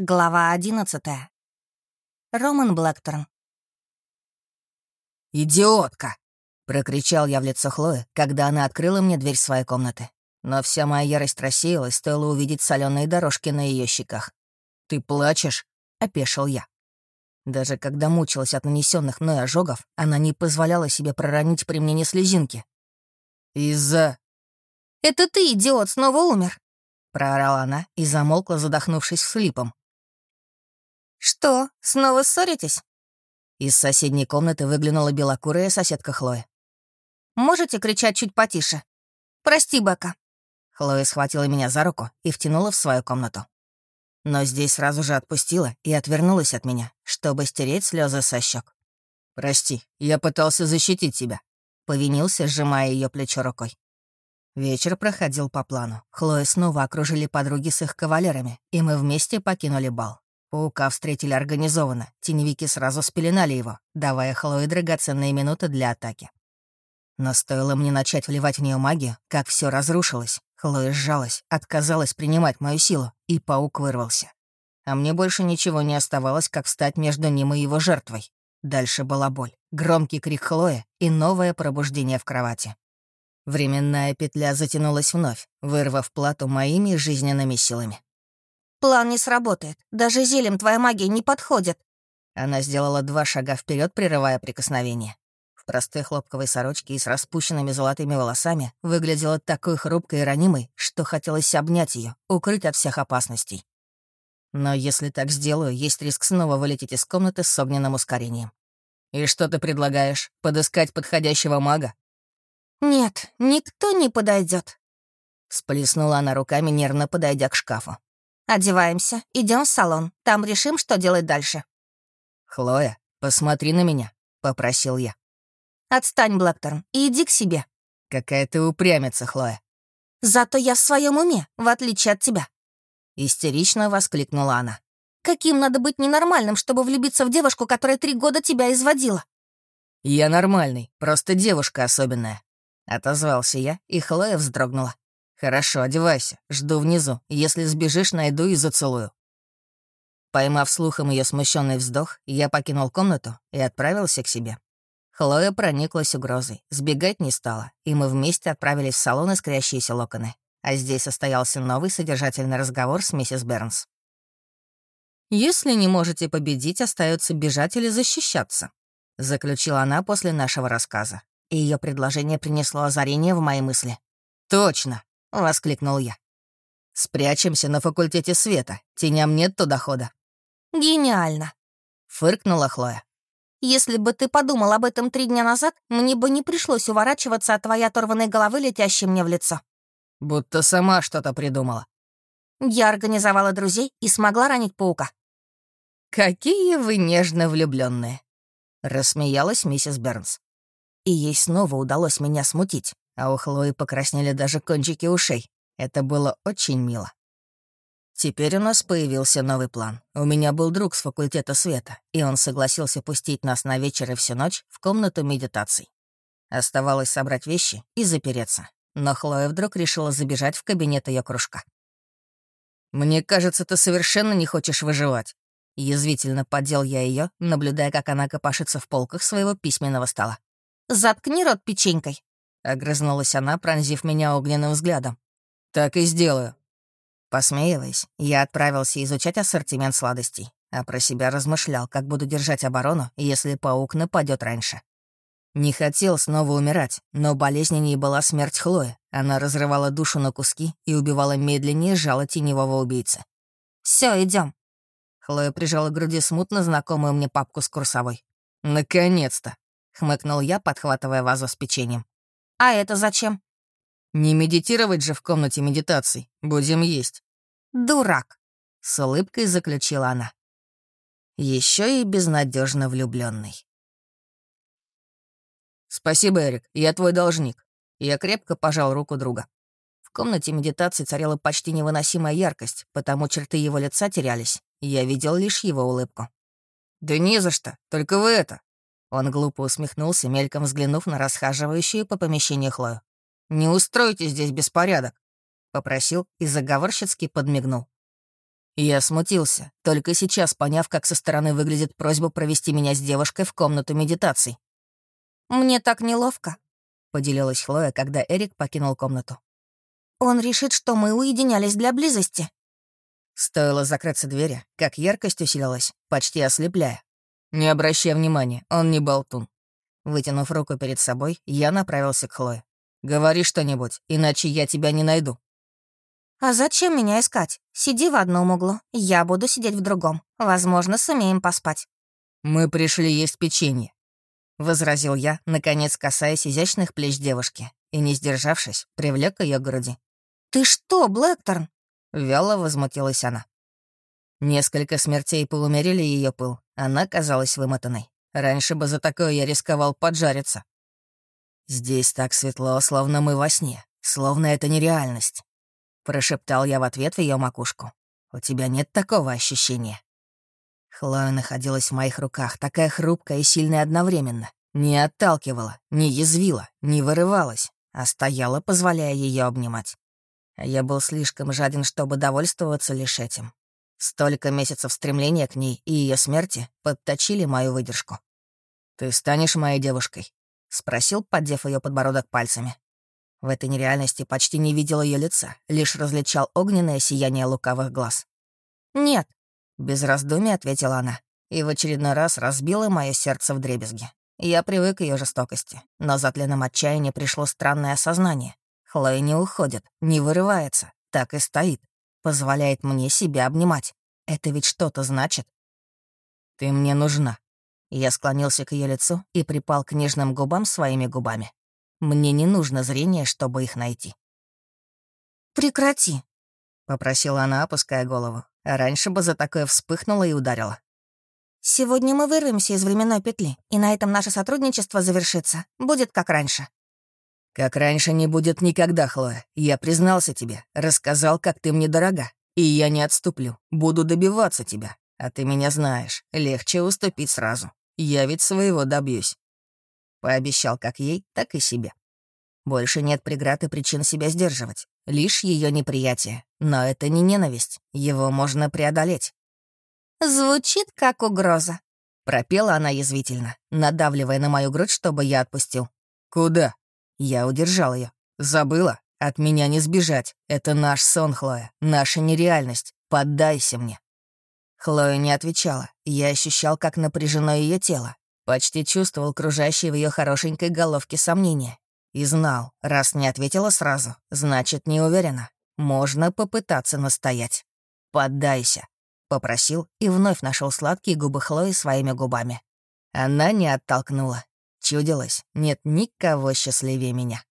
Глава одиннадцатая. Роман Блэкторн. «Идиотка!» — прокричал я в лицо Хлои, когда она открыла мне дверь своей комнаты. Но вся моя ярость рассеялась, стоило увидеть соленые дорожки на ее щеках. «Ты плачешь?» — опешил я. Даже когда мучилась от нанесенных мной ожогов, она не позволяла себе проронить при мне ни слезинки. «Из-за...» «Это ты, идиот, снова умер!» — проорала она и замолкла, задохнувшись слипом. «Что, снова ссоритесь?» Из соседней комнаты выглянула белокурая соседка Хлоя. «Можете кричать чуть потише? Прости, Бека». Хлоя схватила меня за руку и втянула в свою комнату. Но здесь сразу же отпустила и отвернулась от меня, чтобы стереть слезы со щек. «Прости, я пытался защитить тебя», — повинился, сжимая ее плечо рукой. Вечер проходил по плану. Хлоя снова окружили подруги с их кавалерами, и мы вместе покинули бал. Паука встретили организованно, теневики сразу спеленали его, давая Хлое драгоценные минуты для атаки. Но стоило мне начать вливать в нее магию, как все разрушилось. Хлоя сжалась, отказалась принимать мою силу, и паук вырвался. А мне больше ничего не оставалось, как встать между ним и его жертвой. Дальше была боль, громкий крик Хлоя и новое пробуждение в кровати. Временная петля затянулась вновь, вырвав плату моими жизненными силами. План не сработает. Даже зелем твоя магия не подходит. Она сделала два шага вперед, прерывая прикосновение. В простой хлопковой сорочке и с распущенными золотыми волосами выглядела такой хрупкой и ранимой, что хотелось обнять ее, укрыть от всех опасностей. Но если так сделаю, есть риск снова вылететь из комнаты с огненным ускорением. «И что ты предлагаешь? Подыскать подходящего мага?» «Нет, никто не подойдет. Всплеснула она руками, нервно подойдя к шкафу. Одеваемся, идем в салон. Там решим, что делать дальше». «Хлоя, посмотри на меня», — попросил я. «Отстань, Блэкторн, и иди к себе». «Какая ты упрямица, Хлоя». «Зато я в своем уме, в отличие от тебя». Истерично воскликнула она. «Каким надо быть ненормальным, чтобы влюбиться в девушку, которая три года тебя изводила?» «Я нормальный, просто девушка особенная», — отозвался я, и Хлоя вздрогнула. «Хорошо, одевайся. Жду внизу. Если сбежишь, найду и зацелую». Поймав слухом ее смущенный вздох, я покинул комнату и отправился к себе. Хлоя прониклась угрозой, сбегать не стала, и мы вместе отправились в салон искрящиеся локоны. А здесь состоялся новый содержательный разговор с миссис Бернс. «Если не можете победить, остается бежать или защищаться», — заключила она после нашего рассказа. И ее предложение принесло озарение в мои мысли. «Точно! — воскликнул я. «Спрячемся на факультете света. Теням нет туда хода». «Гениально!» — фыркнула Хлоя. «Если бы ты подумал об этом три дня назад, мне бы не пришлось уворачиваться от твоей оторванной головы, летящей мне в лицо». «Будто сама что-то придумала». «Я организовала друзей и смогла ранить паука». «Какие вы нежно влюбленные, рассмеялась миссис Бернс. И ей снова удалось меня смутить а у Хлои покраснели даже кончики ушей. Это было очень мило. Теперь у нас появился новый план. У меня был друг с факультета света, и он согласился пустить нас на вечер и всю ночь в комнату медитаций. Оставалось собрать вещи и запереться. Но Хлоя вдруг решила забежать в кабинет ее кружка. «Мне кажется, ты совершенно не хочешь выживать». Язвительно поддел я ее, наблюдая, как она копошится в полках своего письменного стола. «Заткни рот печенькой», — огрызнулась она, пронзив меня огненным взглядом. «Так и сделаю». Посмеиваясь, я отправился изучать ассортимент сладостей, а про себя размышлял, как буду держать оборону, если паук нападет раньше. Не хотел снова умирать, но болезненней была смерть Хлои. Она разрывала душу на куски и убивала медленнее жало теневого убийцы. Все, идем. Хлоя прижала к груди смутно знакомую мне папку с курсовой. «Наконец-то!» — хмыкнул я, подхватывая вазу с печеньем. А это зачем? Не медитировать же в комнате медитаций. Будем есть. Дурак. С улыбкой заключила она. Еще и безнадежно влюбленный. Спасибо, Эрик, я твой должник. Я крепко пожал руку друга. В комнате медитации царила почти невыносимая яркость, потому черты его лица терялись. Я видел лишь его улыбку. «Да не за что, только вы это, он глупо усмехнулся, мельком взглянув на расхаживающую по помещению Хлою. «Не устройте здесь беспорядок», — попросил и заговорщицки подмигнул. Я смутился, только сейчас поняв, как со стороны выглядит просьба провести меня с девушкой в комнату медитаций. «Мне так неловко», — поделилась Хлоя, когда Эрик покинул комнату. «Он решит, что мы уединялись для близости». Стоило закрыться двери, как яркость усилилась, почти ослепляя. Не обращая внимания, он не болтун. Вытянув руку перед собой, я направился к Хлое. «Говори что-нибудь, иначе я тебя не найду». «А зачем меня искать? Сиди в одном углу, я буду сидеть в другом. Возможно, сумеем поспать». «Мы пришли есть печенье», — возразил я, наконец касаясь изящных плеч девушки, и, не сдержавшись, привлек ее к груди. «Ты что, Блэкторн?» — вяло возмутилась она. Несколько смертей поумерили ее пыл. Она казалась вымотанной. Раньше бы за такое я рисковал поджариться. «Здесь так светло, словно мы во сне, словно это нереальность», — прошептал я в ответ в ее макушку. «У тебя нет такого ощущения?» Хлоя находилась в моих руках, такая хрупкая и сильная одновременно. Не отталкивала, не язвила, не вырывалась, а стояла, позволяя ее обнимать. Я был слишком жаден, чтобы довольствоваться лишь этим. Столько месяцев стремления к ней и ее смерти подточили мою выдержку. «Ты станешь моей девушкой?» — спросил, поддев ее подбородок пальцами. В этой нереальности почти не видел ее лица, лишь различал огненное сияние лукавых глаз. «Нет», — без раздумий ответила она, и в очередной раз разбила мое сердце в дребезги. Я привык к ее жестокости, но за тленом отчаяния пришло странное осознание. Хлоя не уходит, не вырывается, так и стоит. Позволяет мне себя обнимать. Это ведь что-то значит. «Ты мне нужна». Я склонился к ее лицу и припал к нежным губам своими губами. Мне не нужно зрение, чтобы их найти. «Прекрати», — попросила она, опуская голову. А раньше бы за такое вспыхнула и ударила. «Сегодня мы вырвемся из временной петли, и на этом наше сотрудничество завершится. Будет как раньше». «Как раньше не будет никогда, Хлоя. Я признался тебе, рассказал, как ты мне дорога. И я не отступлю, буду добиваться тебя. А ты меня знаешь, легче уступить сразу. Я ведь своего добьюсь». Пообещал как ей, так и себе. Больше нет преград и причин себя сдерживать. Лишь ее неприятие. Но это не ненависть. Его можно преодолеть. «Звучит как угроза», — пропела она язвительно, надавливая на мою грудь, чтобы я отпустил. «Куда?» Я удержал ее. Забыла? От меня не сбежать. Это наш сон, Хлоя, наша нереальность. Поддайся мне. Хлоя не отвечала. Я ощущал, как напряжено ее тело. Почти чувствовал кружащие в ее хорошенькой головке сомнения. И знал, раз не ответила сразу, значит, не уверена. Можно попытаться настоять. «Поддайся», — попросил и вновь нашел сладкие губы Хлои своими губами. Она не оттолкнула, Чудилось, нет никого счастливее меня.